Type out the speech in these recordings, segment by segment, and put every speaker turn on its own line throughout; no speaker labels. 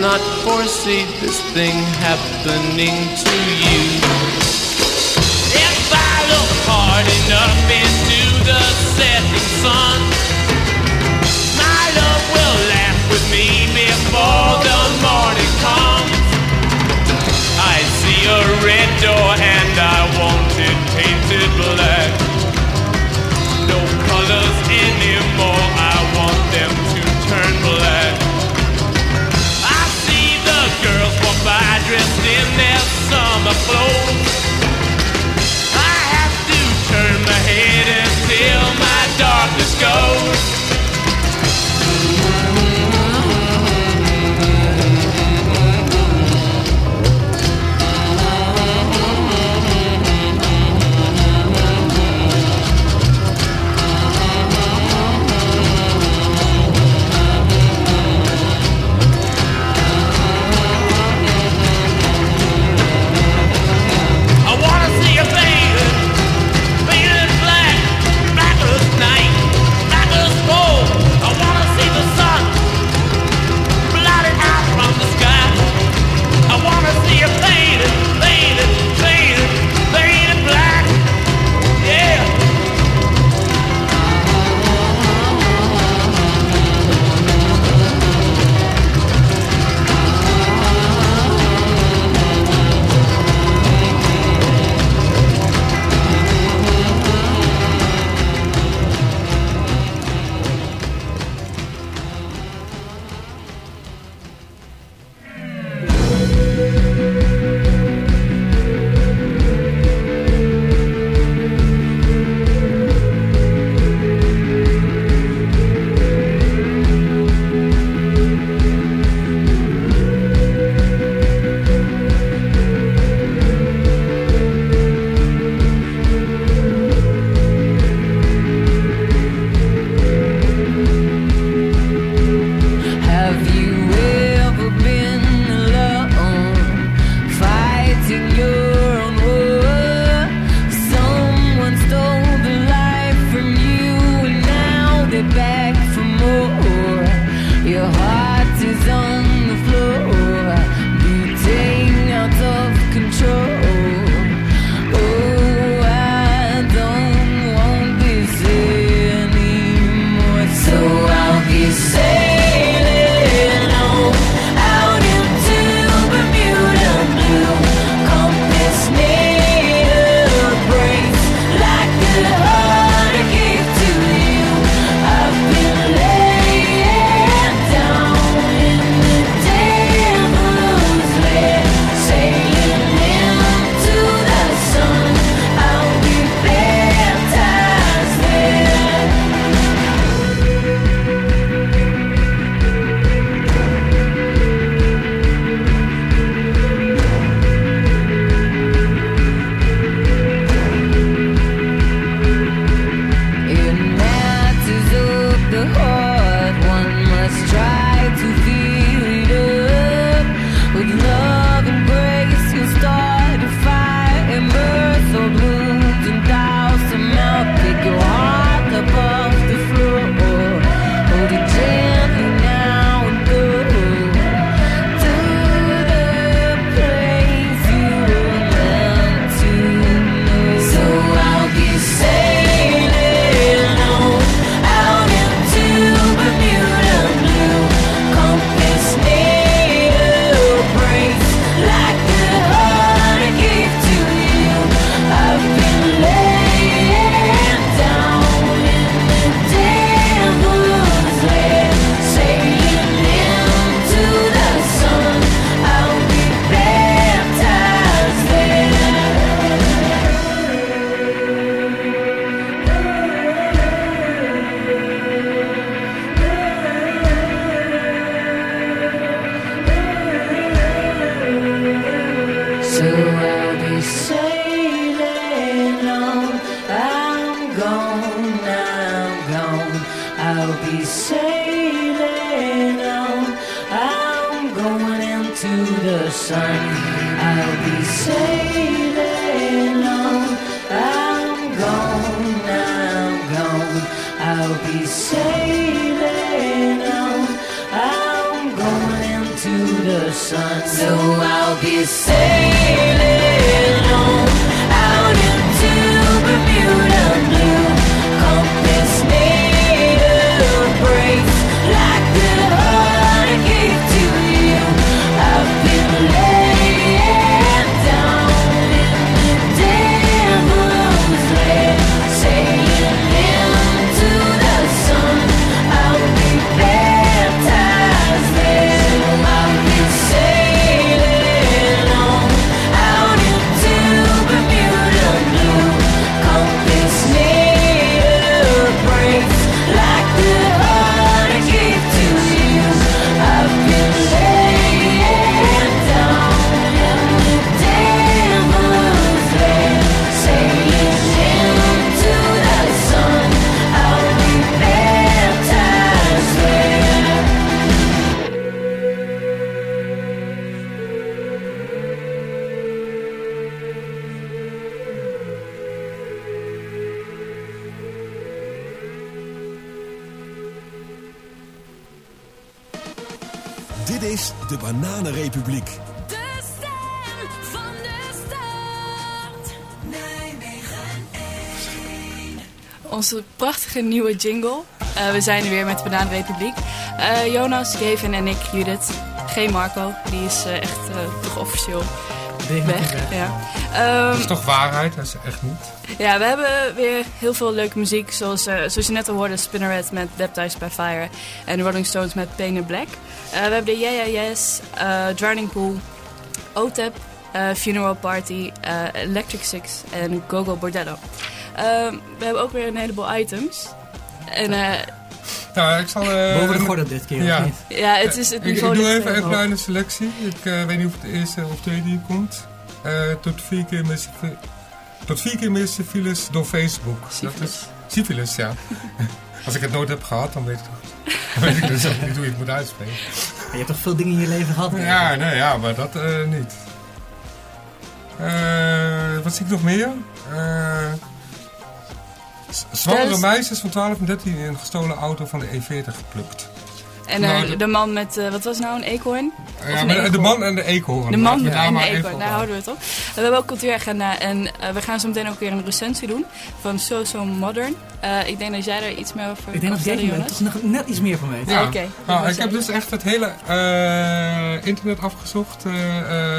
not
foresee this thing happening to you.
If I look hard enough into the setting sun, my love will laugh with me before the morning comes. I see a red door and I want it painted black. No colors anymore. dressed in their summer clothes. I have to turn my head until my darkness goes.
Jingle. Eh, we zijn er weer met de Bananenrepubliek. Eh Jonas, Gavin en ik, Judith. Geen Marco, die is eh, echt toch officieel weg. Ja. Ehm,
Dat is toch waarheid? Dat is echt niet.
ja, we hebben weer heel veel leuke muziek. Zoals, zoals je net al hoorde, Spinneret met Baptized by Fire. En Rolling Stones met Pain in Black. We hebben de Yeah Yeah Yes, Drowning Pool, OTEP, Funeral Party, Electric Six en Gogo Bordello. Ehm, we hebben ook weer een heleboel items. En eh,
Nou, ik zal... eh,
Boven de gordel dit keer,
ja.
of niet?
ja, het is het
Ik, ik
niveau...
doe even
heel
een kleine selectie. Ik eh, weet niet of het de eerste of tweede hier komt. Eh, tot vier keer civi- tot vier keer meer civilis door Facebook. Dat is syphilis, ja. Als ik het nooit heb gehad, dan weet ik, dan weet ik dus ook niet hoe je het moet uitspreken.
Je hebt toch veel dingen in je leven gehad?
Ja, nee, ja, maar dat eh, niet. Eh, wat zie ik nog meer? Eh, zwangere meisjes van 12 en 13 in een gestolen auto van de E40 geplukt.
En eh,
Nou, de-
de man met, eh, wat was nou, een eekhoorn?
Ja,
een
maar de, man en de eekhoorn.
De man
we
en de eekhoorn, daar
houden.
we het op. We hebben ook cultuuragenda en eh, we gaan zo meteen ook weer een recensie doen van So So Modern. Eh, ik denk dat jij daar iets meer over
Ik denk dat jij er toch nog net iets meer van weet.
Ja,
Oké,
nou, ik heb dus echt het hele eh, internet afgezocht eh,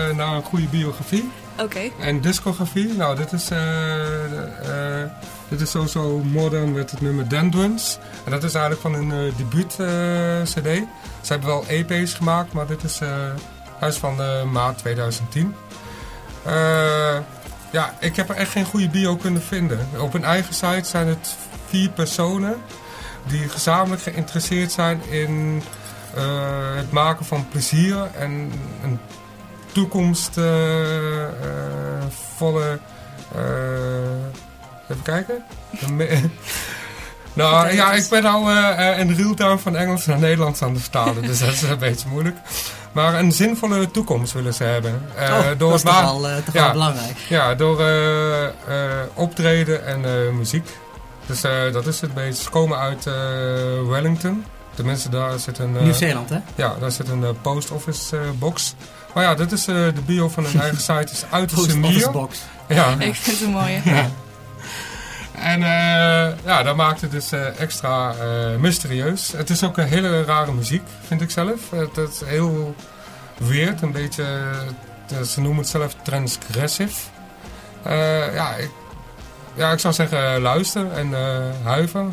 eh, naar een goede biografie
Oké,
en discografie. Nou, dit is, eh, eh, dit is sowieso modern met het nummer Dendrons. En dat is eigenlijk van hun eh, debuut cd. Ze hebben wel EP's gemaakt, maar dit is, eh hij is van maart 2010. Eh, ja, ik heb er echt geen goede bio kunnen vinden. Op hun eigen site zijn het vier personen die gezamenlijk geïnteresseerd zijn in het maken van plezier en een toekomstvolle. even kijken. Een me- nou ja, ik ben eh, eh, in real-time van Engels naar Nederlands aan het vertalen, dus dat is een beetje moeilijk. Maar een zinvolle toekomst willen ze hebben. Eh,
Oh,
door
dat is toch eh, toch
Ja.
belangrijk.
ja, door eh, eh, optreden en eh, muziek. Dus eh, dat is het beetje. Ze komen uit eh, Wellington. Tenminste, daar zit een... eh,
Nieuw-Zeeland, hè?
Ja, daar zit een eh, post office eh, box. Maar ja, dit is eh, de bio van hun eigen site. is uit de
Post office
senior.
box.
Ja.
ik vind het een mooie.
En eh, ja, dat maakt het dus eh, extra eh, mysterieus. Het is ook een hele rare muziek, vind ik zelf. Het, het is heel weird, een beetje... ze noemen het zelf transgressive. Eh, ja, ik, ja, ik zou zeggen luister en eh huiver.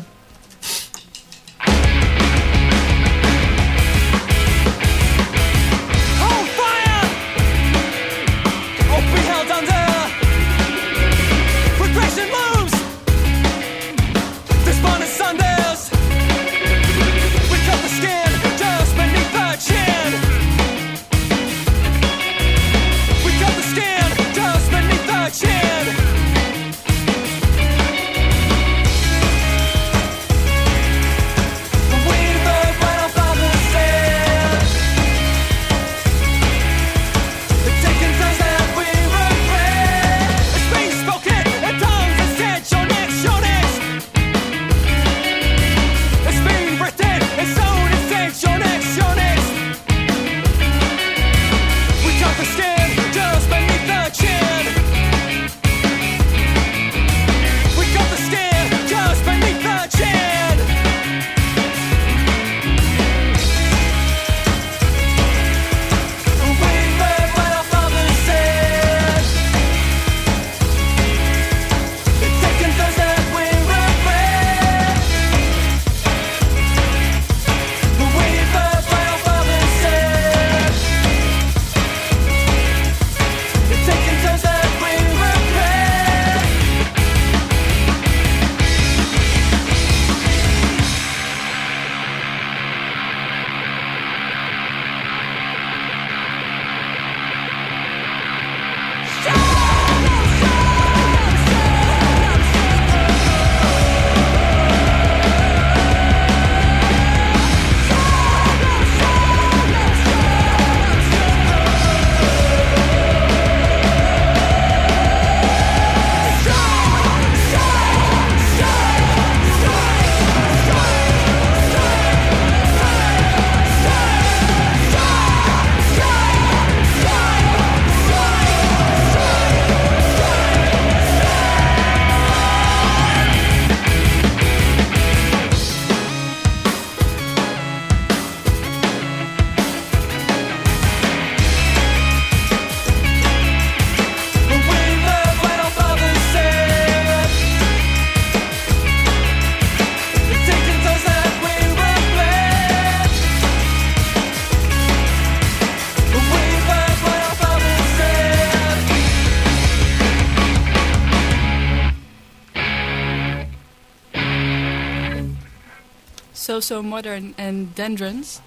So So Modern en Dendrons.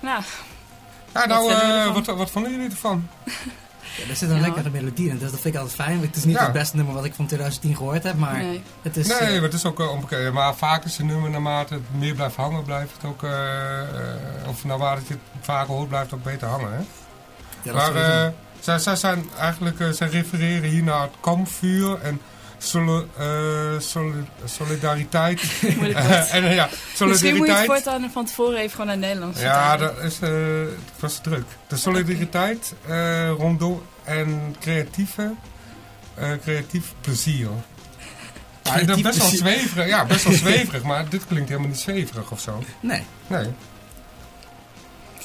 Nou,
Ja, nou,
Wat jullie
eh, wat, wat vonden jullie ervan?
Ja, er zit een
Ja,
lekkere melodie in, dus dat vind ik altijd fijn. Het is niet
Ja.
het beste nummer wat ik van 2010 gehoord heb, maar
nee.
het is...
nee,
eh,
maar het is ook eh, onbekend. Maar vaak is een nummer naarmate het meer blijft hangen, blijft het ook... of naarmate je het vaker hoort, blijft het ook beter hangen, hè?
ja, dat
maar zij, zij zijn eigenlijk, zij refereren hier naar het kampvuur en eh, soli- solidariteit. En eh, ja,
Misschien moet je het
solidariteit.
voortaan van tevoren even gewoon naar het Nederlands
Ja, dat is, eh, het was druk. De solidariteit eh, rondom en creatieve, eh, creatief plezier. Ja, dat is
Creatief
best wel zweverig, ja, best wel zweverig, maar dit klinkt helemaal niet zweverig of zo.
Nee,
Nee.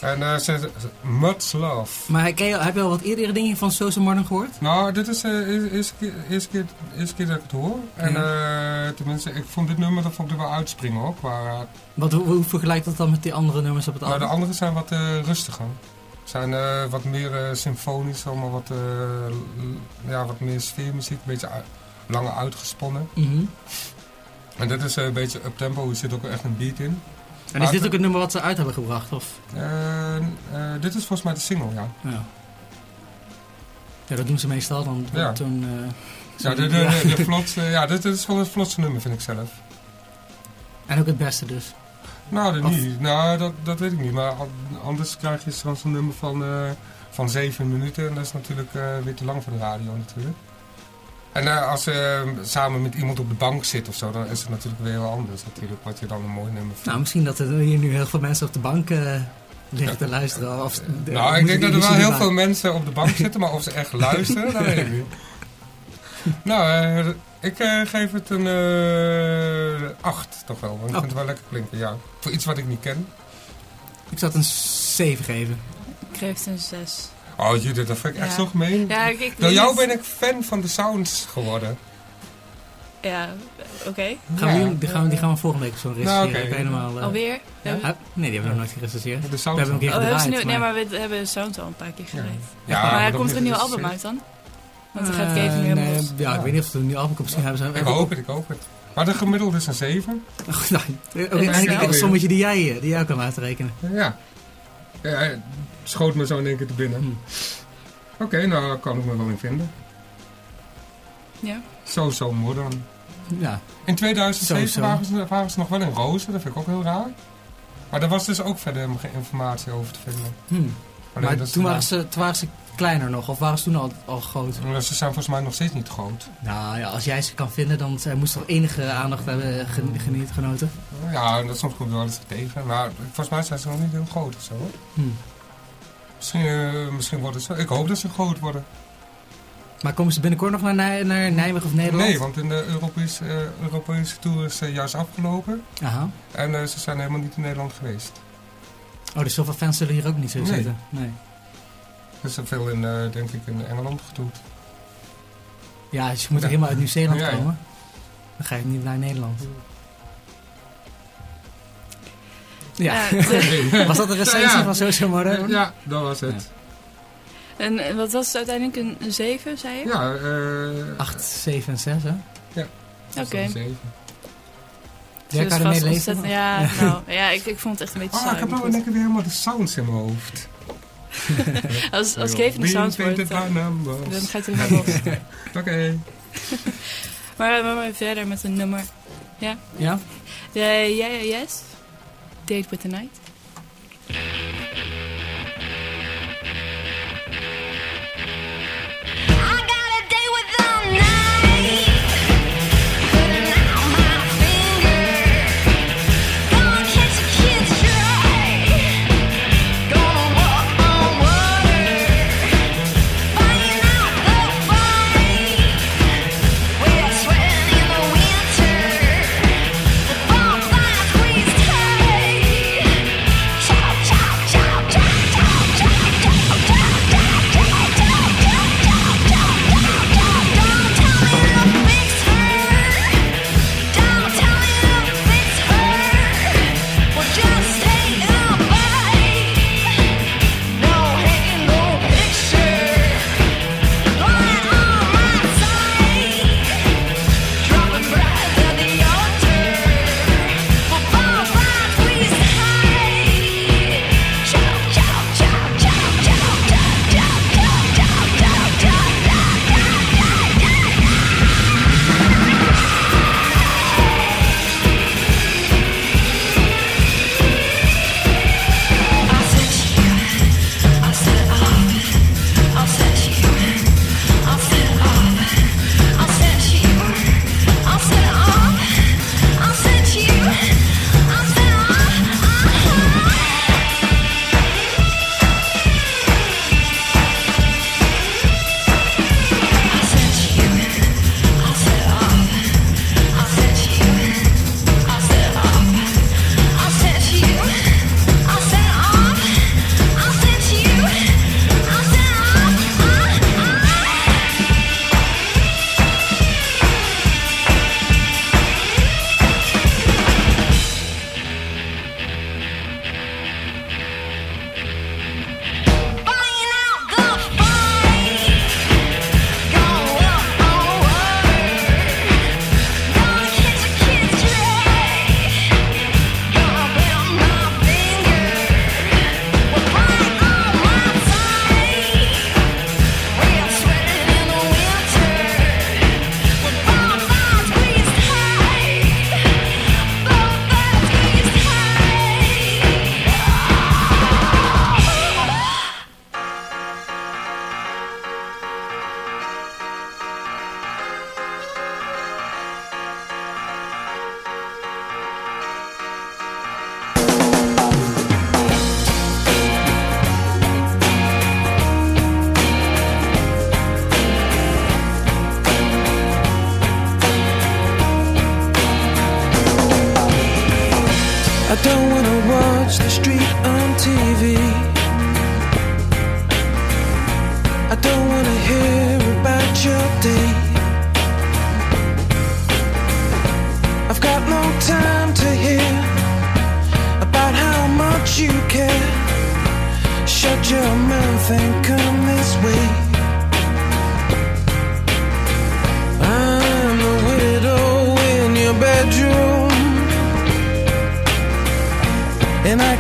En eh ze, much love.
maar ken je, heb je al wat eerdere dingen van Social Modern gehoord?
Nou, dit is de uh, eerste, keer, eerste, keer, eerste keer dat ik het hoor. En eh, tenminste, ik vond dit nummer, dat vond ik er wel uitspringen ook. Maar, eh,
Wat, hoe, hoe vergelijkt dat dan met die andere nummers op het
nou, de
album?
andere zijn wat rustiger. Zijn wat meer symfonisch, allemaal wat, ja, wat meer sfeermuziek, een beetje uit- langer uitgesponnen.
Mhm.
En dit is een beetje up-tempo, er zit ook echt een beat in.
En is dit ook het nummer wat ze uit hebben gebracht? Of?
Eh, eh, dit is volgens mij de single, ja.
Ja. ja, dat doen ze meestal. Dan
Ja.
toen, eh,
Ja, de, de, de, de vlot, ja dit, dit is wel het vlotste nummer, vind ik zelf.
En ook het beste dus.
Nou, dat niet. Nou, dat, dat weet ik niet. Maar an- anders krijg je straks een nummer van, eh, van 7 minuten. En dat is natuurlijk weer te lang voor de radio natuurlijk. En eh, als je samen met iemand op de bank zit of zo, dan is het natuurlijk weer heel anders natuurlijk. Wat je dan een mooi nummer vindt.
Nou, misschien dat er hier nu heel veel mensen op de bank eh, liggen te luisteren. Of, de-
nou, ik denk dat er wel heel veel mensen op de bank zitten, maar of ze echt luisteren, dat weet ik niet. Nou, eh, ik eh, geef het een 8 toch wel. Want ik
Oh.
vind het wel lekker klinken, ja. Voor iets wat ik niet ken.
Ik zat een 7 geven.
Ik geef het een 6.
Oh Judith, dat vind ik echt zo gemeen.
Ja, ik, ik
Door jou ben ik fan van de sounds geworden.
Ja, oké.
We,
Ja.
die, gaan, we- die gaan we volgende week zo recenseren.
Nou,
helemaal... eh,
Alweer?
ja?
Ja.
Ah, nee, die hebben we nog nooit gerecenseerd.
De
We
sounds.
hebben een keer
Oh,
gedraaid.
nu, nee, maar we hebben de sound al een paar keer.
Ja,
maar
dat
komt er een nieuw album uit dan? Want dan gaat
Eh,
Kevin helemaal
nee. Ja, ik weet niet of er een nieuw album komt. Misschien hebben ze...
Ik hoop het, ik hoop het. Maar de gemiddelde is een 7.
Oh, nou, Oké,
is
eindelijk
snel
een sommetje die jij, eh, die jij kan uitrekenen.
Ja. ja. Schoot me zo in één keer te binnen.
Hm.
Oké, nou kan ik me wel in vinden.
Ja.
Zo, zo modern.
Ja,
In 2007
Zo, zo.
Waren, ze, waren ze nog wel in rozen, dat vind ik ook heel raar. Maar daar was dus ook verder helemaal geen informatie over te vinden.
hm.
Alleen
maar toen waren, ze, toen waren ze kleiner nog, of waren ze toen al, al groot?
Ze zijn volgens mij nog steeds niet groot.
Nou ja, als jij ze kan vinden, dan zij moest toch enige aandacht hebben gen- geniet, genoten.
Ja, dat soms komt wel eens tegen. Maar volgens mij zijn ze nog niet heel groot of zo. hoor. Misschien, eh, misschien worden ze... Ik hoop dat ze groot worden.
Maar komen ze binnenkort nog naar, Nij- naar Nijmegen of Nederland?
Nee, want in de Europese, eh, Europese Tour is eh, juist afgelopen.
Aha.
En ze zijn helemaal niet in Nederland geweest.
Oh, dus zoveel fans zullen hier ook niet zo
Nee.
zitten. Nee.
Er is er veel in, denk ik, in Engeland gedoet.
Ja, dus je moet helemaal uit Nieuw-Zeeland
Ja, ja.
komen. Dan ga je niet naar Nederland. Ja.
Ja,
Was dat een recensie
Ja, ja.
van Social Modern?
Ja, dat was het.
en en wat was het uiteindelijk? Een, een 7, zei je?
Ja, eh
8, 7 en 6, hè?
Oké.
is een zeven.
Jij
Dus
kan ermee
Ja, nou, ja ik, ik vond het echt een beetje
Oh,
saai.
ik heb
maar
nou keer weer helemaal de sounds in mijn hoofd.
Als, als Kevin de sounds
painted
dan, dan gaat hij er los.
Oké.
Maar we gaan verder met een nummer.
Ja?
De Yeah, yeah, Yes. Date with the Night.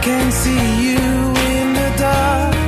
Can see you in the dark.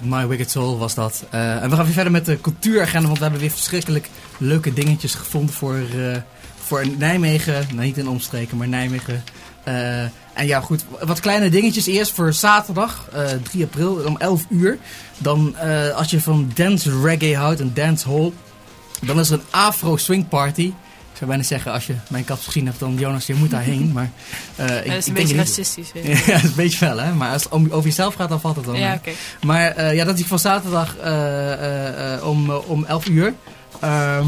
Met My Wicked Soul was dat. Eh, en we gaan weer verder met de cultuuragenda, want we hebben weer verschrikkelijk leuke dingetjes gevonden voor, eh, voor Nijmegen. Niet in omstreken, maar Nijmegen. Eh, en ja, goed, wat kleine dingetjes eerst voor zaterdag, eh 3 april, om 11 uur. Dan, als je van dance reggae houdt, een dance hall, dan is er een afro swing party. Ik zou bijna zeggen, als je mijn kaps gezien hebt, dan Jonas, je moet daarheen. Maar, eh, ik,
dat is een beetje racistisch.
Ja, dat is een beetje fel, hè? Maar als het om, over jezelf gaat, dan valt het wel.
Ja.
Maar eh, ja, dat is van zaterdag eh, eh, eh, om, eh, om 11 uur. Ehm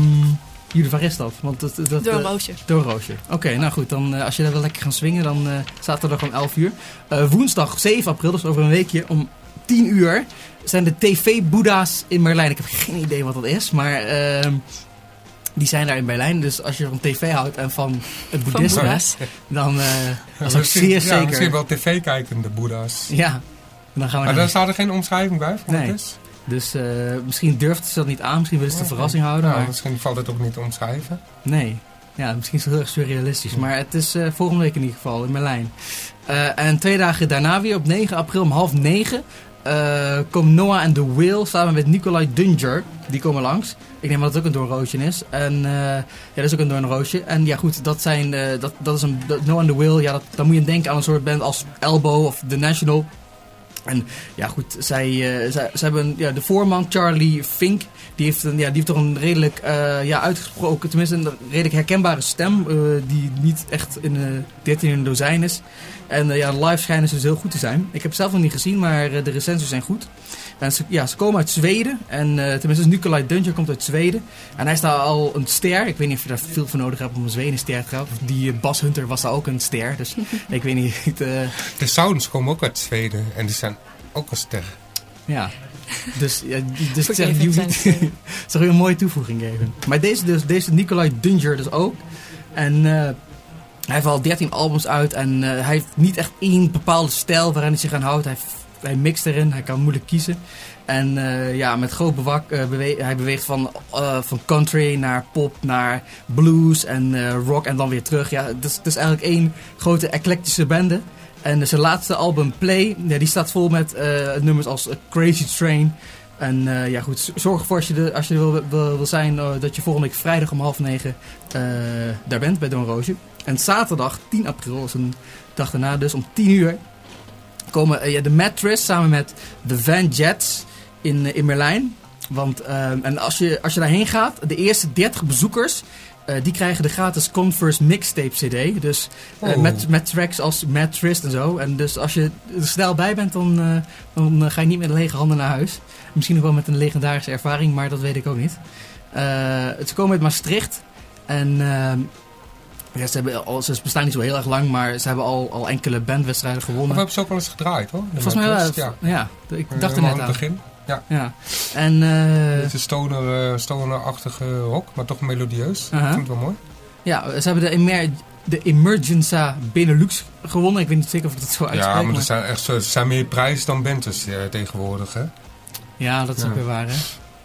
jullie, waar is dat? Want dat, dat,
Door roosje.
door roosje. Oké, nou goed. Dan, als je daar wel lekker gaan swingen, dan zaterdag om 11 uur. Woensdag 7 april, dus over een weekje, om 10 uur zijn de TV-boeddha's in Berlijn. Ik heb geen idee wat dat is, maar ehm, die zijn daar in Berlijn. Dus als je van tv houdt en van het boeddhisme,
boeddha's.
dan eh dat is ook
Misschien-
zeer
ja,
zeker.
misschien wel tv-kijkende boeddha's.
Ja, dan gaan we
Maar daar staat er geen omschrijving bij van
Nee.
is?
Dus eh, misschien durft ze dat niet aan, misschien willen ze het een verrassing houden.
Nou,
Maar
misschien valt het ook niet te omschrijven.
nee, ja, misschien is het heel erg surrealistisch. Maar het is eh, volgende week in ieder geval in Berlijn. Eh, en twee dagen daarna weer, op 9 april om half negen, eh komt Noah and the Whale samen met Nicolai Dunger. Die komen langs. Ik neem dat het ook een doornroosje is. En eh, ja, dat is ook een doornroosje. En ja goed, dat zijn, eh, dat, dat is een, Noah and the Whale, ja, dat, dan moet je denken aan een soort band als Elbow of The National. En ja, goed, zij, zij, ze hebben ja, de voorman Charlie Fink. Die heeft, ja, die heeft toch een redelijk ja, uitgesproken, tenminste een redelijk herkenbare stem. die niet echt in de 13 in een dozijn is. En eh, ja, live schijnen ze dus heel goed te zijn. Ik heb het zelf nog niet gezien, maar eh, de recensies zijn goed. En ze, ja, ze komen uit Zweden. En eh, tenminste, Nicolai Dunger komt uit Zweden. En hij is daar al een ster. Ik weet niet of je daar veel voor nodig hebt om een Zweden ster te gaan. Die Bas Hunter was daar ook een ster. Dus ik weet niet. eh,
De Sounds komen ook uit Zweden en die zijn ook een ster.
Ja. Dus, ja, dus ik zeg,
zijn
zou je een mooie toevoeging geven. Maar deze, dus, deze Nicolai Dunger dus ook. En eh, hij heeft al 13 albums uit en eh, hij heeft niet echt één bepaalde stijl waarin hij zich aan houdt. Hij, mixt erin, hij kan moeilijk kiezen. En eh, ja, met groot bewak, bewe- hij beweegt van, van country naar pop, naar blues en rock en dan weer terug. Ja, het is, eigenlijk één grote eclectische bende. En zijn laatste album Play, ja, die staat vol met nummers als Crazy Train. En ja goed, zorg ervoor als je, als je wil, wil, wil zijn dat je volgende week vrijdag om half negen daar bent bij Don Roosje. En zaterdag 10 april, is een dag daarna dus, om 10 uur komen eh, ja, de Mattress samen met de Van Jets in, eh, in Merlijn. Want ehm, en als je, als je daarheen gaat, de eerste 30 bezoekers, eh, die krijgen de gratis Converse mixtape CD. Dus eh,
Oh.
met, met tracks als Mattress en zo. En dus als je er snel bij bent, dan, eh, dan eh, ga je niet met lege handen naar huis. Misschien nog wel met een legendarische ervaring, maar dat weet ik ook niet. Eh, ze komen uit Maastricht. En ehm, ja, ze, hebben al, ze bestaan niet zo heel erg lang, maar ze hebben al, al enkele bandwedstrijden
Of
gewonnen.
hebben ze ook wel eens gedraaid hoor?
Volgens mij wel. Ja,
ja.
ja. ik
Eh,
dacht er net
aan het begin.
Ja. En eh,
Het is stoner, eh, stoner-achtige rock, maar toch melodieus.
Aha.
Ik vind het wel mooi.
ja, ze hebben de, Emer de Emergenza Benelux gewonnen. Ik weet niet zeker of ik dat zo uitspreek.
Ja, maar
maar-
er zijn, echt, er zijn meer prijzen dan Bentes eh, tegenwoordig. Hè?
Ja, dat is ook
Ja.
weer waar, hè.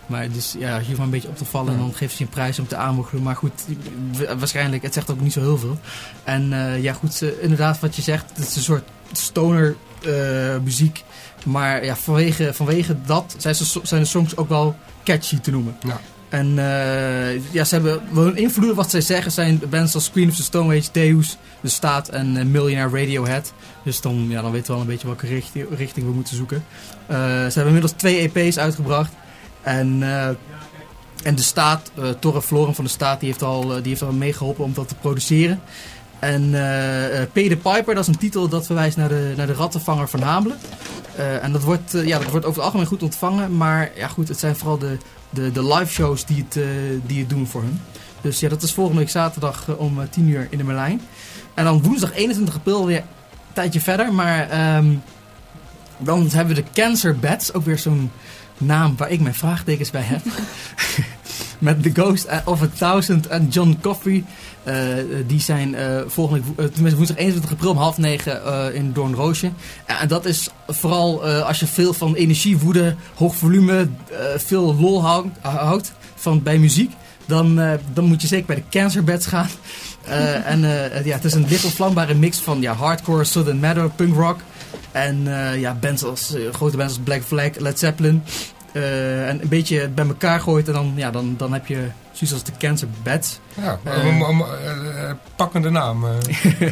Maar dus, ja, je hoeft maar een beetje op te vallen en dan geeft ze je een prijs om te aanmoedigen. Maar goed, wa- waarschijnlijk, het zegt ook niet zo heel veel. En eh, ja, goed, inderdaad, wat je zegt, het is een soort stoner eh, muziek. Maar ja, vanwege, vanwege dat zijn, ze, zijn de songs ook wel catchy te noemen.
Ja.
En eh, ja, ze hebben wel hun invloeden, wat zij zeggen, zijn bands als Queen of the Stone Age, Deus, De Staat en Millionaire Radiohead. Dus dan, ja, dan weten we wel een beetje welke richting, richting we moeten zoeken. Ze hebben inmiddels twee EP's uitgebracht. En, eh, en de staat, eh Torre Floren van de staat, die heeft al, eh, die heeft al meegeholpen om dat te produceren. En P. de Piper, dat is een titel dat verwijst naar de, naar de rattenvanger van Hamelen. En dat wordt, ja, dat wordt over het algemeen goed ontvangen. Maar ja, goed, het zijn vooral de, de, de live shows die het, die het doen voor hun. Dus ja, dat is volgende week zaterdag om eh, 10 uur in de Merlijn. En dan woensdag 21 april weer een tijdje verder. Maar ehm, dan hebben we de Cancer Bats. Ook weer zo'n naam waar ik mijn vraagtekens bij heb. Met The Ghost of a Thousand en John Coffey. Eh, die zijn eh, volgende eh, tenminste woensdag 21 april om half negen in Doornroosje. En dat is vooral als je veel van energie, woede, hoog volume, veel lol houdt, van, bij muziek. Dan, dan moet je zeker bij de Cancer Bats gaan. En ja, het is een licht mix van ja, hardcore, southern metal, punk rock. En eh, ja, bands als, eh, grote bands als Black Flag, Led Zeppelin. Eh, en een beetje bij elkaar gooit en dan, ja, dan, dan heb je zoiets als de Cancer Bats.
Ja, pakkende naam. eh.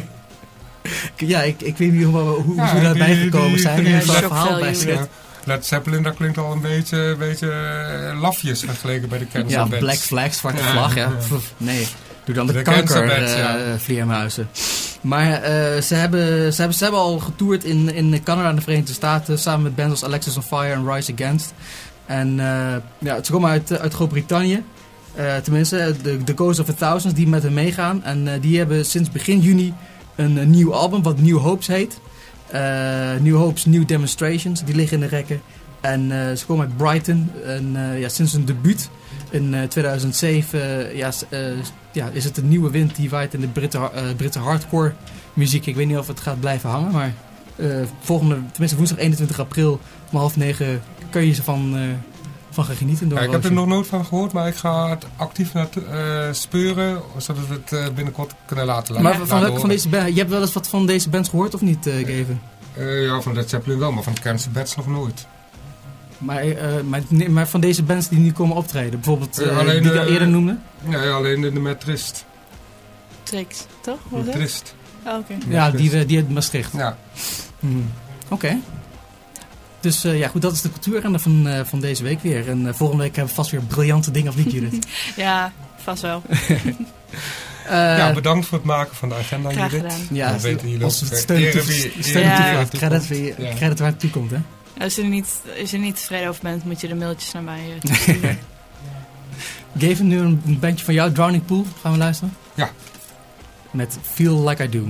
Ja, ik, ik weet niet hoe, hoe, hoe
Ja,
we daarbij gekomen
die-
zijn.
die-
verhaal bij zit.
Led Zeppelin, dat klinkt al een beetje, een beetje lafjes vergeleken bij de Cancer
Ja. Black Flag, zwarte
Ja,
vlag. Ja.
ja.
Pff, Nee, doe dan de,
De
kanker
Bats,
eh,
ja.
Maar eh, ze, hebben, ze, hebben, ze hebben al getoerd in, in Canada en de Verenigde Staten. Samen met bands als Alexis on Fire en Rise Against. En eh, ja, ze komen uit, uit Groot-Brittannië. Tenminste, de, de Ghost of a Thousands die met hen meegaan. En die hebben sinds begin juni een, nieuw album wat New Hopes heet. Eh, New Hopes, New Demonstrations. Die liggen in de rekken. En ze komen uit Brighton. En ja, sinds hun debuut in eh, 2007 eh, ja, ja, is het een nieuwe wind die waait in de Britse, eh, Britse hardcore muziek. Ik weet niet of het gaat blijven hangen, maar eh, volgende, tenminste woensdag 21 april om half negen kun je ze van, eh, van gaan genieten. Door
Ja, ik heb er nog nooit van gehoord, maar ik ga het actief eh, speuren, zodat we het binnenkort kunnen laten la-
Maar
laten
van, welke van deze band, je hebt wel eens wat van deze bands gehoord of niet? Eh,
ja, van Led Zeppelin wel, maar van de Cancer Bats nog nooit.
Maar, eh, maar, nee, maar van deze bands die nu komen optreden, bijvoorbeeld
alleen,
die ik al eerder noemde.
Nee, alleen de, de Metrist.
Tricks, toch? Was het?
Metrist.
Oh, Oké.
Ja, die, die uit Maastricht.
Ja.
Hmm. Oké.
Dus eh, ja, goed, dat is de cultuuragenda van, eh, van deze week weer. En volgende week hebben we vast weer briljante dingen, of niet Judith?
Ja, vast wel.
Eh,
ja, bedankt voor het maken van de agenda,
Graag
Judith.
gedaan.
ja,
Dan weten jullie
als
ook
het steun toe-
wie-
steun
Ja.
naartoe
Credit
Ja.
credit waar het toe komt, hè?
Als je er niet, als je er niet tevreden over bent, moet je de mailtjes naar mij eh, sturen.
Gavin, nu een een bandje van jou, Drowning Pool. Gaan we luisteren?
Ja.
Met Feel Like I Do.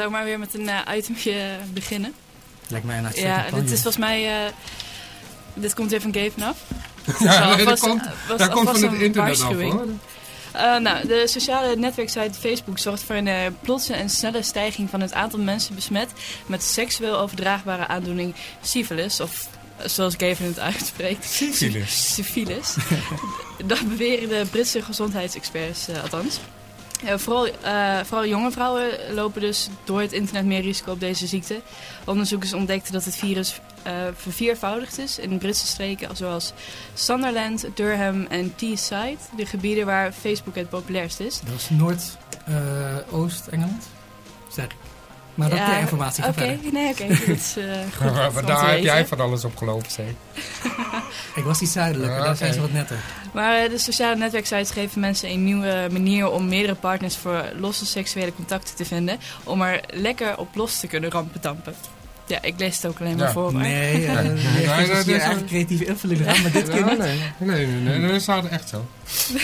Zou ik maar weer met een eh, itemje beginnen?
Lijkt mij een uitstekende
Ja,
plan,
dit is volgens mij... eh, dit komt weer van Gaven af.
Ja, nee, dat
was-
komt,
was
dat komt van het internet af
waarschuwing.
hoor.
Eh, nou, de sociale netwerksite Facebook zorgt voor een eh, plotse en snelle stijging van het aantal mensen besmet met seksueel overdraagbare aandoening syphilis, of zoals Gavin het uitspreekt,
Syphilis.
syphilis. Dat beweren de Britse gezondheidsexperts althans. Eh, vooral, eh, vooral jonge vrouwen lopen dus door het internet meer risico op deze ziekte. Onderzoekers ontdekten dat het virus eh, verviervoudigd is in Britse streken zoals Sunderland, Durham en Teesside, de gebieden waar Facebook het populairst is.
Dat is Noord-Oost-Engeland? zeg ik.
Maar dat
Ja,
ter informatie
Oké, nee, oké. Dat is eh,
daar heb
weten.
jij van alles op gelopen, zeg.
Ik was iets zuidelijker, daar zijn ze wat netter.
Maar eh, de sociale netwerksites geven mensen een nieuwe manier om meerdere partners voor losse seksuele contacten te vinden. Om er lekker op los te kunnen rampetampen. Ja, ik lees het ook alleen maar
Ja.
voor. maar-
Nee, eh,
Nee, nee, dat is
eigen
een-
creatieve invulling eraan, maar dit keer
Ja,
niet.
nee, nee, nee, nee, dat staat echt zo.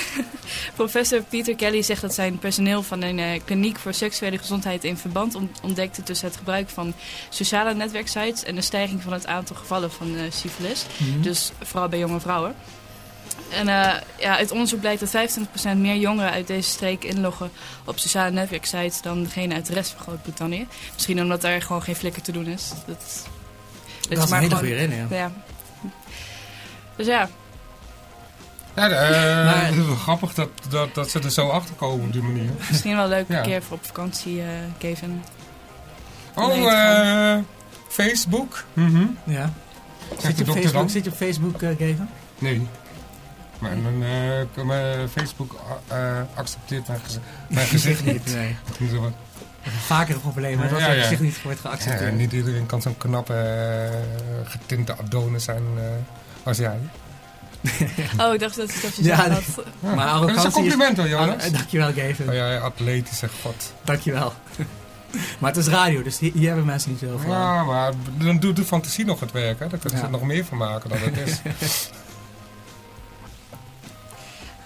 Professor Peter Kelly zegt dat zijn personeel van een eh, kliniek voor seksuele gezondheid in verband on- ontdekte tussen het gebruik van sociale netwerksites en de stijging van het aantal gevallen van eh, syfilis.
Mhm.
Dus vooral bij jonge vrouwen. En eh, ja, uit onderzoek blijkt dat 25% meer jongeren uit deze streek inloggen op sociale netwerksites dan degene uit de rest van Groot-Brittannië. Misschien omdat daar gewoon geen flikker te doen is. Dat,
Dat is een hele goede reden, ja.
ja. Dus ja,
Ja, eh,
Maar-
het is wel grappig dat, dat, dat ze er zo achter komen op die manier.
misschien wel leuk een
Ja.
keer voor op vakantie, eh Kevin.
Oh, eh Facebook. Mhm.
Ja.
Zegt
Zit
de
je, op
dokter
Facebook, zit je op Facebook, eh Geven?
Nee. Maar dan, eh, mijn Facebook eh, accepteert mijn, mijn gezicht niet.
Nee.
Zo wat.
Vaker een probleem, maar dat
Ja,
het
ja.
gezicht niet wordt
Ja,
geaccepteerd.
niet iedereen kan zo'n knappe, getinte Adonis zijn eh, als jij.
Oh, ik dacht dat, dat je
Ja. Maar
dat is een compliment hoor, Jonas.
Ah, dankjewel, Geven.
Oh, jij atletische god.
Dankjewel. maar het is radio, dus hier, hier hebben mensen niet zoveel aan.
Ja, maar dan doet de fantasie nog het werk. Hè? Daar kunnen ze
Ja.
er nog meer van maken dan het is.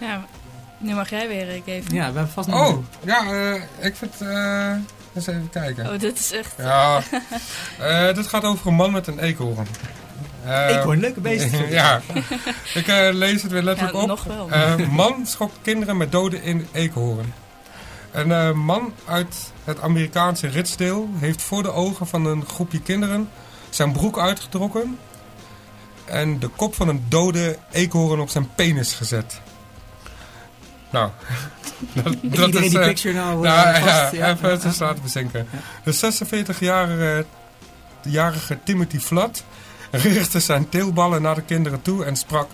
Ja, nu mag jij weer, eh, Kevin.
Ja, we hebben vast nog
Oh,
een-
ja, eh, ik vind... eh eens even kijken.
Oh, dit is echt...
Ja, eh, dit gaat over een man met een eekhoorn. Eh,
Eekhoorn, leuke beest.
ja, ik eh, lees het weer letterlijk
Ja,
op.
nog wel.
Eh, man schokt kinderen met doden in eekhoorn. Een eh, man uit het Amerikaanse Ritsdale heeft voor de ogen van een groepje kinderen zijn broek uitgetrokken en de kop van een dode eekhoorn op zijn penis gezet. Nou, dat, dat
Iedereen
is...
die
eh,
picture nou
nou,
eh,
ja,
vast. Ja,
even
ja.
te laten bezinken. De 46-jarige jarige Timothy Flat richtte zijn teelballen naar de kinderen toe en sprak...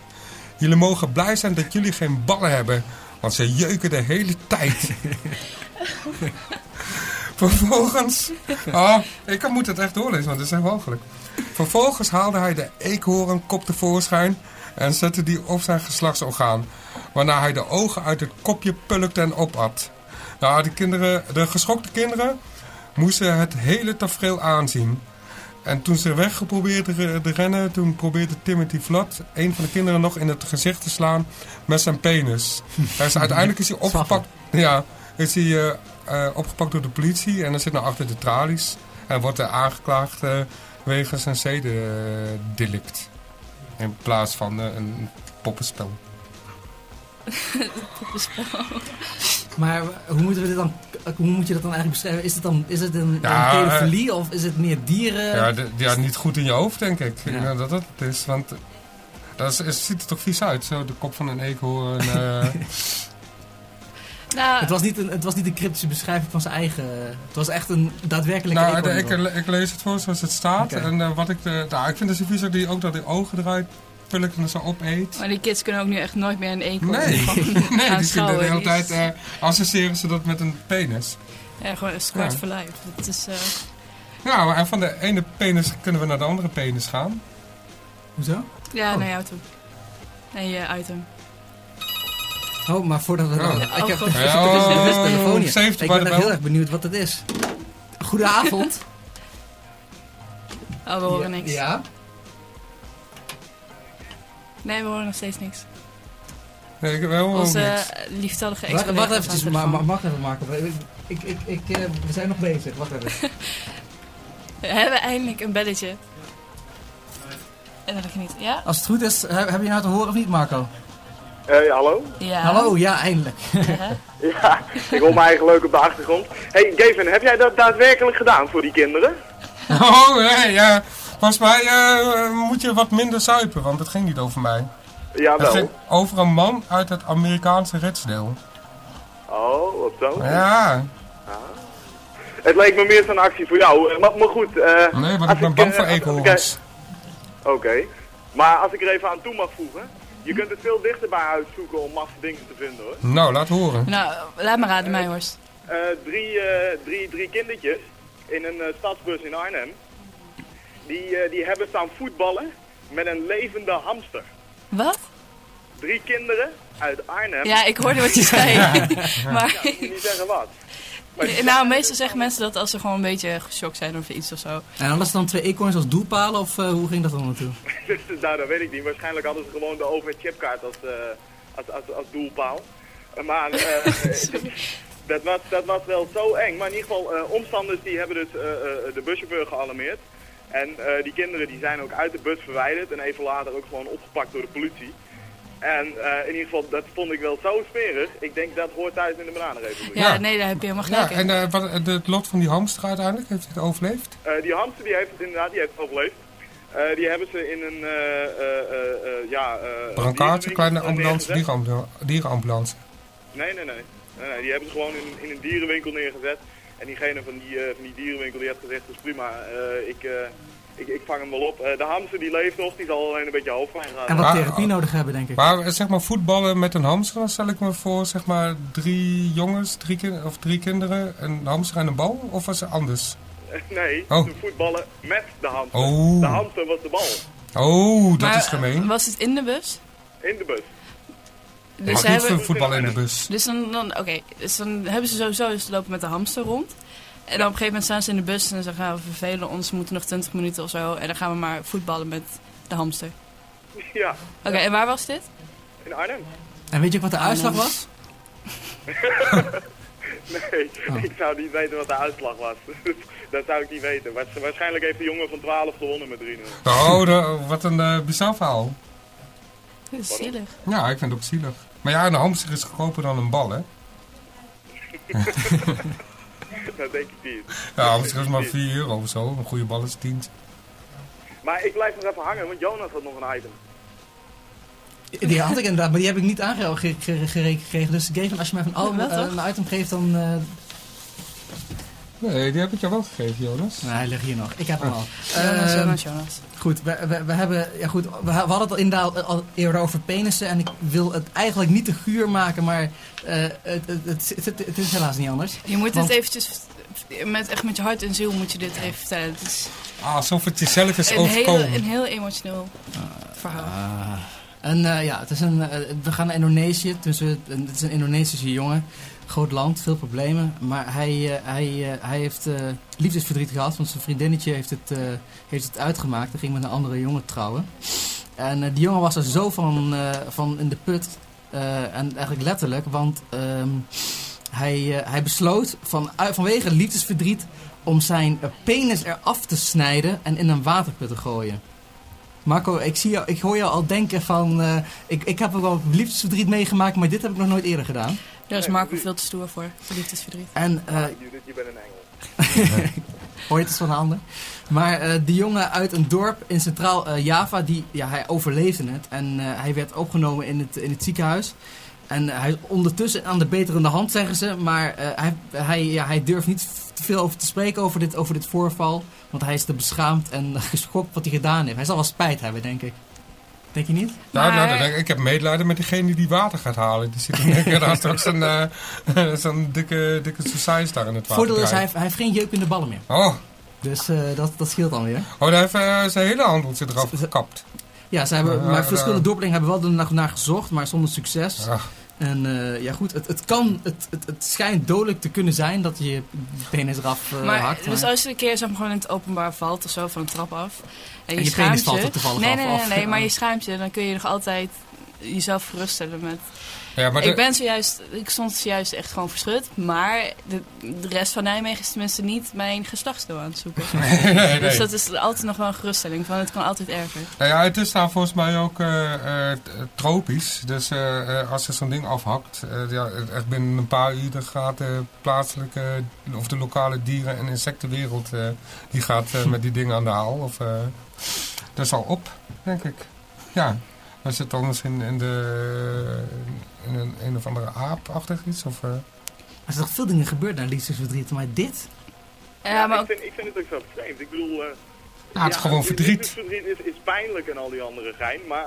Jullie mogen blij zijn dat jullie geen ballen hebben, want ze jeuken de hele tijd. Vervolgens... Oh, ik moet het echt doorlezen, want het is echt walgelijk. Vervolgens haalde hij de eekhoornkop tevoorschijn en zette die op zijn geslachtsorgaan. Waarna hij de ogen uit het kopje pulkte en opat. Nou, de, kinderen, de geschokte kinderen moesten het hele tafereel aanzien. En toen ze weggeprobeerd te te rennen, toen probeerde Timothy Flat een van de kinderen nog in het gezicht te slaan met zijn penis. Hij is, uiteindelijk is hij opgepakt, ja, is hij, eh, eh, opgepakt door de politie en dan zit nou achter de tralies. En wordt hij aangeklaagd eh, wegens een zedendelict. In plaats van eh, een poppenspel.
Maar hoe moeten we dit dan, hoe moet je dat dan eigenlijk beschrijven? Is het dan, is het een,
Ja,
een pedofilie of is het meer dieren?
Ja, de- ja, niet goed in je hoofd, denk ik. Ik
Ja.
denk dat dat het is. Want eh, dat is, het ziet er toch vies uit, zo de kop van een eekhoorn. eh
Nou,
Het was, niet een, het was niet een cryptische beschrijving van zijn eigen... Het was echt een daadwerkelijke
nou, de- ik, ik lees het voor zoals het staat. En eh, wat ik, de, nou, ik vind dat hij ook dat de ogen eruit pulkt en zo opeet.
maar die kids kunnen ook nu echt nooit meer een eekhoorn
Nee,
gaan
nee, die
aanschouwen.
de hele
Die
tijd, eh, associëren ze dat met een penis.
Ja, gewoon een squat
Ja.
for life. Het is, eh,
Ja, maar en van de ene penis kunnen we naar de andere penis gaan.
Hoezo?
ja,
Oh.
naar jou toe. En je item.
Oh, maar voordat we...
Oh.
dan- ik heb
Oh,
dus- dus
oh,
telefoon hier. Ik ben echt heel erg benieuwd wat het is. Goedenavond.
Oh, we horen niks.
Ja?
Nee, we horen nog steeds niks.
Nee, ik heb helemaal
Onze
niks.
eh, lieftallige
Wacht,
ex-collega's
wacht
de
maar mag even maken. Ik, ik, ik, eh, we zijn nog bezig. Wacht even.
We hebben eindelijk een belletje. En dat ik niet. Ja?
Als het goed is, heb, heb je nou te horen of niet, Marco?
Hey, hallo?
Ja.
Hallo, ja, eindelijk.
Ja, ik hoor mijn eigen leuk op de achtergrond. Hey, Gavin, heb jij dat daadwerkelijk gedaan voor die kinderen?
Oh, nee, ja. Volgens mij eh, moet je wat minder zuipen, want het ging niet over mij. Het
Jawel.
ging over een man uit het Amerikaanse Ritsdale.
Oh, wat zo?
Ja,
Het leek me meer zo'n actie voor jou. Eh, Maar, maar goed. eh,
nee, want ik ben
eh,
bang voor
ik-
eekhoorns.
Oké. Maar als ik er even aan toe mag voegen. Je kunt het veel dichter bij huis zoeken om maffe dingen te vinden hoor.
Nou, laat horen.
Nou, laat maar raden, mij Horst.
Eh, drie, eh, drie, drie kindertjes. in een eh, stadsbus in Arnhem. Die, die hebben staan voetballen met een levende hamster.
Wat?
Drie kinderen uit Arnhem.
Ja, ik hoorde wat je zei. maar,
Ja, ik moet niet zeggen wat.
Nou, meestal zeggen mensen dat als ze gewoon een beetje geschokt zijn of iets of zo.
En dan was het dan twee eekhoorns als doelpalen of eh, hoe ging dat dan naartoe?
Nou, dat weet ik niet. Waarschijnlijk hadden ze gewoon de overhead-chipkaart als, eh, als, als, als doelpaal. Eh, maar eh, dat, was, dat was wel zo eng. Maar in ieder geval, eh, omstanders die hebben dus eh, eh, de buschauffeur gealarmeerd. En eh, die kinderen die zijn ook uit de bus verwijderd en even later ook gewoon opgepakt door de politie. En eh, in ieder geval, dat vond ik wel zo smerig. Ik denk dat hoort thuis in de Bananenrepubliek.
Ja,
Ja.
nee, daar heb je helemaal
Ja,
gelijk in.
en eh, wat, eh, het lot van die hamster uiteindelijk, heeft hij het overleefd?
Eh, die hamster die heeft het inderdaad, die heeft het overleefd. Eh, die hebben ze in een, eh, eh, eh, eh, ja... eh,
Brancard, een kleine ambulance, dierenambulance.
Nee, nee, nee, nee, nee. Die hebben ze gewoon in, in een dierenwinkel neergezet. En diegene van die, eh, van die dierenwinkel die heeft gezegd, dat is prima, eh, ik, eh, ik, ik vang hem wel op. Eh, de hamster die leeft nog, die zal alleen een beetje hoofdpijn gaan.
En wat
Maar-
therapie nodig hebben, denk ik.
Maar eh, zeg maar voetballen met een hamster, dan stel ik me voor zeg maar drie jongens drie kin- of drie kinderen, een hamster en een bal? Of was het anders?
nee,
Oh.
ze voetballen met de hamster.
Oh.
De hamster was de bal
Oh, dat
Maar,
is gemeen.
Was het in de bus?
in de bus.
Dus
Mag
ze
niet
hebben,
voor voetballen in de bus.
dus dan, dan, oké, dus dan hebben ze sowieso eens lopen met de hamster rond. En dan op een gegeven moment staan ze in de bus en dan zeggen we vervelen ons, we moeten nog 20 minuten of zo. En dan gaan we maar voetballen met de hamster.
Ja,
Oké, en waar was dit?
in Arnhem.
En weet je ook wat de uitslag was?
Nee,
Oh.
ik zou niet weten wat de uitslag was. dat zou ik niet weten. Waars- Waarschijnlijk heeft de jongen van 12 gewonnen met 3-0.
Oh, de- wat een eh bizar verhaal.
Dat is zielig.
Ja, ik vind het ook zielig. Maar ja, een hamster is goedkoper dan een bal, hè?
dat denk ik niet.
Ja, hamster is maar 4 euro of zo. Een goede bal is 10.
Maar ik blijf nog even hangen, want Jonas had nog een item.
Die had ik inderdaad, maar die heb ik niet aangekregen. Dus Gavin, als je mij van al
Wel, toch?
een item geeft, dan... eh,
Nee, die heb ik jou wel gegeven, Jonas.
Nee, hij ligt hier nog. Ik heb hem al.
Jonas,
Ehm,
Jonas, Jonas.
Goed, we, we, we hebben, ja goed, we, ha- we hadden het al inderdaad al eerder over penissen. En ik wil het eigenlijk niet te guur maken, maar eh, het, het, het, het, het is helaas niet anders.
Je moet
Want-
dit eventjes, met, echt met je hart en ziel moet je dit even vertellen. Het is
Ah, alsof het jezelf is
een heel,
overkomen.
een heel emotioneel verhaal.
Ah. En eh, ja, het is een, eh, we gaan naar Indonesië. Dus het is een Indonesische jongen. Groot land, veel problemen. Maar hij, eh, hij, eh, hij heeft eh, liefdesverdriet gehad. Want zijn vriendinnetje heeft het, heeft het uitgemaakt. Hij ging met een andere jongen trouwen. En die jongen was er zo van, van in de put. en eigenlijk letterlijk. Want ehm, hij, hij besloot van, vanwege liefdesverdriet om zijn penis eraf te snijden en in een waterput te gooien. Marco, ik, zie jou, ik hoor jou al denken van... ik, ik heb wel liefdesverdriet meegemaakt, maar dit heb ik nog nooit eerder gedaan.
Daar is Marco veel te stoer voor, voor liefdesverdriet.
En eh,
Judith, je bent een engel.
hoor je het van een ander? Maar eh, die jongen uit een dorp in Centraal eh, Java, die, ja, hij overleefde het. En eh, hij werd opgenomen in het, in het ziekenhuis. En hij is ondertussen aan de beterende hand, zeggen ze. Maar eh, hij, hij, ja, hij durft niet te veel over te spreken over dit, over dit voorval. Want hij is te beschaamd en geschokt wat hij gedaan heeft. Hij zal wel spijt hebben, denk ik. Denk je niet?
Nou, nou,
Maar-
ik, heb medelijden met degene die water gaat halen. Die zit daar straks een, eh, zo'n dikke, dikke sausijs daar in het water.
Voordeel is, hij hij heeft geen jeuk in de ballen meer.
Oh,
Dus eh, dat, dat scheelt dan weer.
oh daar heeft eh, zijn hele hand zit eraf gekapt.
Ja, ze hebben, maar verschillende dorpelingen hebben wel er naar gezocht, maar zonder succes.
Ja.
En eh, ja goed, het, het kan, het, het, het schijnt dodelijk te kunnen zijn dat je je penis eraf eh,
maar,
hakt.
dus
maar-
als je een keer zeg maar, gewoon in het openbaar valt of zo van een trap af. En je,
En je
schaamt
penis valt er toevallig
nee,
af,
nee, nee, nee, maar je schaamt je. Dan kun je nog altijd jezelf geruststellen met...
Ja, maar de-
ik ben zojuist, ik stond zojuist echt gewoon verschut. Maar de, de rest van Nijmegen is tenminste niet mijn geslachtsdeel aan het zoeken.
nee, nee.
Dus dat is altijd nog wel een geruststelling. Van het kan altijd erger.
Nou ja, het is daar volgens mij ook eh, eh, t- tropisch. Dus eh, eh, als je zo'n ding afhakt, eh, ja, echt binnen een paar uur gaat de plaatselijke of de lokale dieren- en insectenwereld eh, die gaat eh, met die dingen aan de haal. Of, eh, dat is al op, denk ik. Ja, dan zit anders in, in, de, in een, een of andere aapachtig iets. Of, eh,
Er zijn toch veel dingen gebeurd naar liefdesverdriet, maar dit?
Ja, maar
ik, vind, ik vind het ook zo vreemd. Ik bedoel... eh,
Ja, het is gewoon verdriet.
liefdesverdriet is, is pijnlijk en al die andere gein, maar...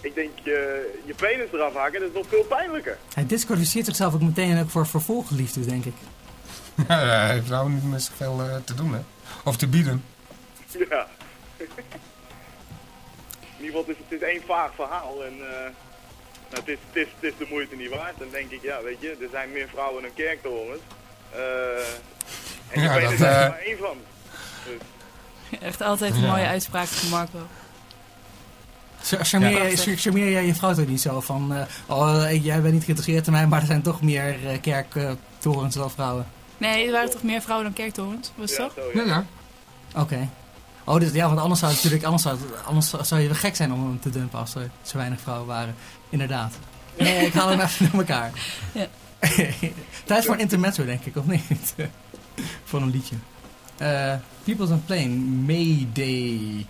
Ik denk, je, je penis eraf hakken, dat is nog veel pijnlijker.
Hij disqualificeert zichzelf ook meteen ook voor vervolgliefde, denk ik.
Ja, hij heeft nou niet meer zoveel eh, te doen, hè. Of te bieden.
Ja. In ieder geval, het is, het is één vaag verhaal en eh, nou, het, is, het, is, het is de moeite niet waard. Dan denk ik, ja, weet je, er zijn meer vrouwen dan kerktorens. Eh en
Ja,
ik ben
dat,
er
eh,
maar één van. Dus,
Echt altijd een
Ja.
mooie uitspraak van Marco.
Char- Charmeer,
Ja.
jij- char- charmeer jij je vrouw toch niet zo van... eh, oh, jij bent niet geïnteresseerd in mij, maar er zijn toch meer eh, kerktorens dan vrouwen.
Nee, er waren toch meer vrouwen dan kerktorens? Was
ja,
toch?
zo,
Ja,
ja.
ja.
Oké. Oh, dus, ja, want anders zou het natuurlijk anders zou, het- anders zou je wel gek zijn om hem te dumpen als er zo weinig vrouwen waren. Inderdaad. Nee, ik haal hem even door elkaar.
Ja.
Tijd voor een intermezzo, denk ik, of niet? voor een liedje. Eh People's on Plane, Mayday.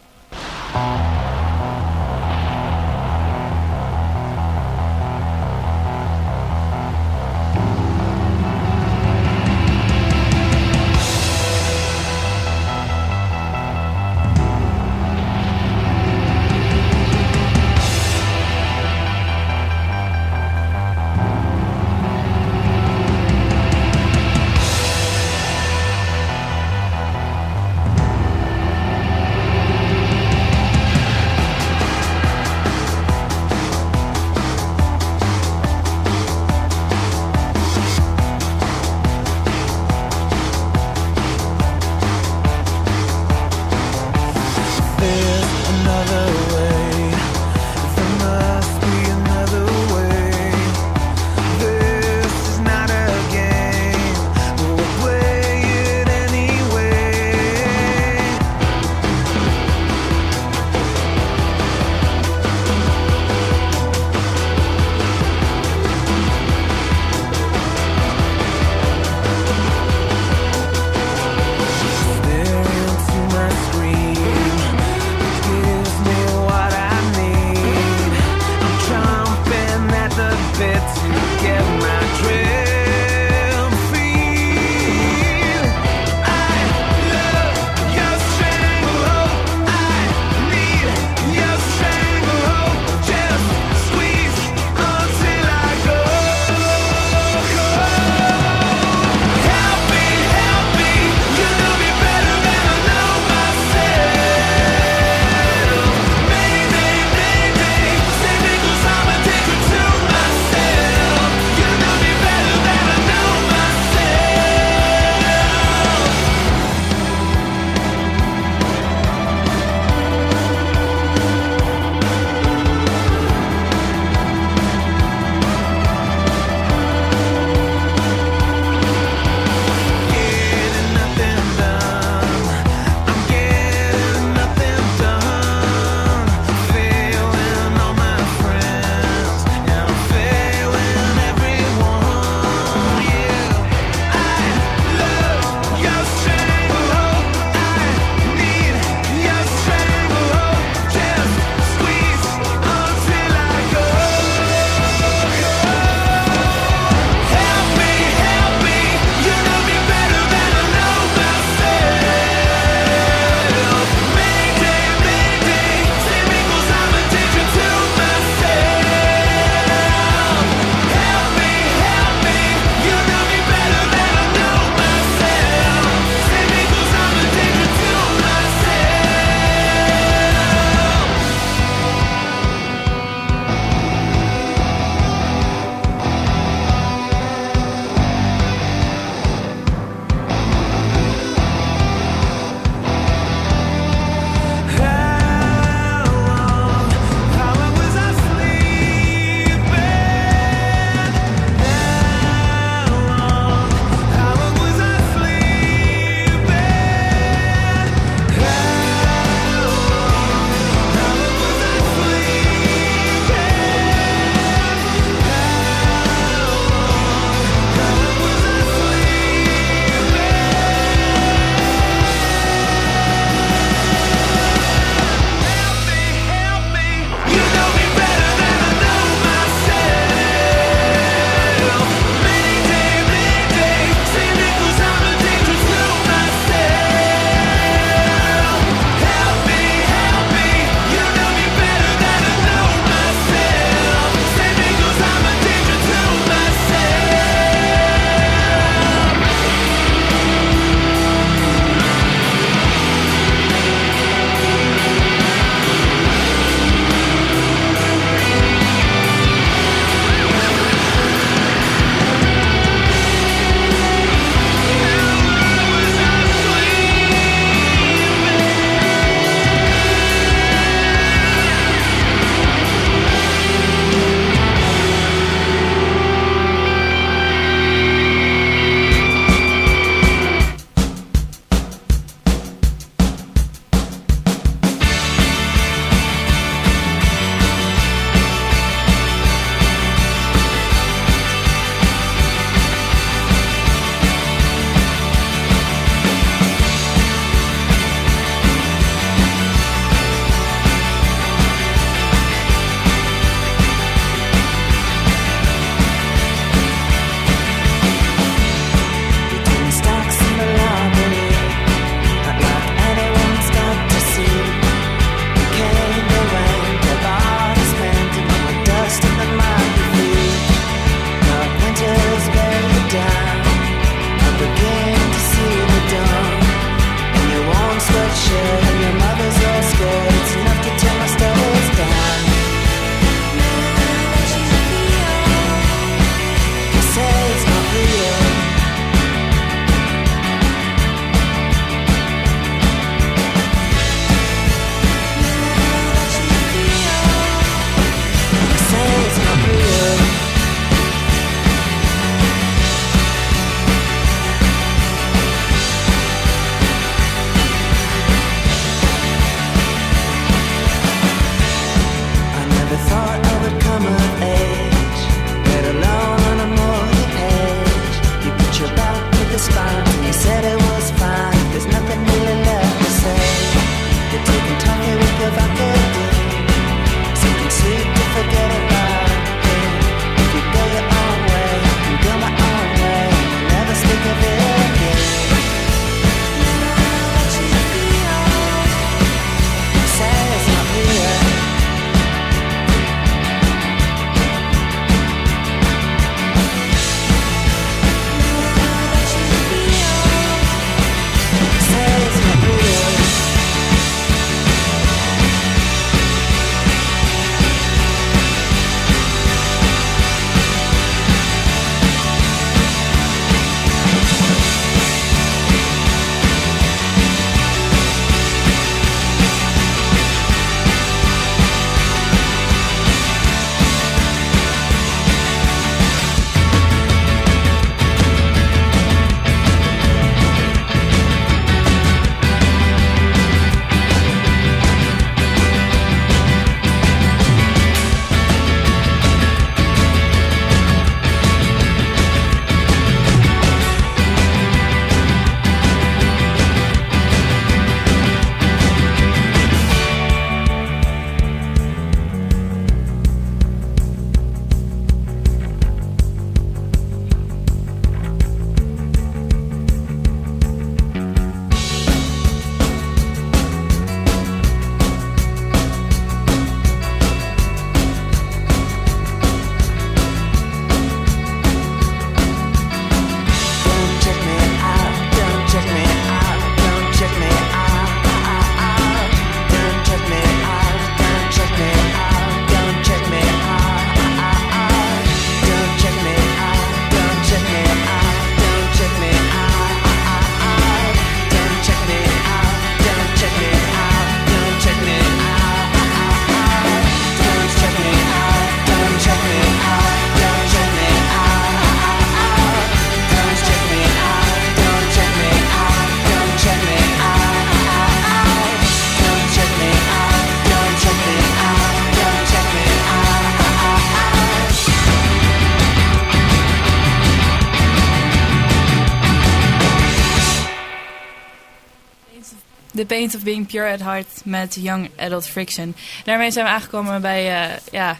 Paint of Being Pure at Heart met Young Adult Friction. Daarmee zijn we aangekomen bij eh, ja,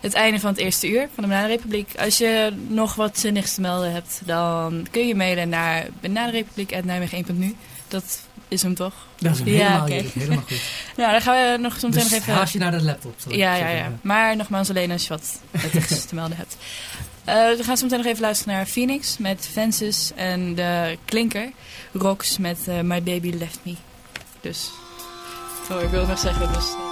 het einde van het eerste uur van de Bananenrepubliek. Als je nog wat zinnigs te melden hebt, dan kun je mailen naar bananenrepubliek.nijmegen1.nu. Dat is hem toch?
Dat is hem
Ja,
helemaal, helemaal goed.
Nou, dan gaan we nog zo meteen
Dus
nog even...
haast je naar de laptop.
Ja, ja, ja. Maar nogmaals alleen als je wat nuttigs te melden hebt. Eh, we gaan zo meteen nog even luisteren naar Phoenix met Fences en de Klinker. Rocks met eh, My Baby Left Me. Dus, oh, ik wil nog zeggen. Dus, eh,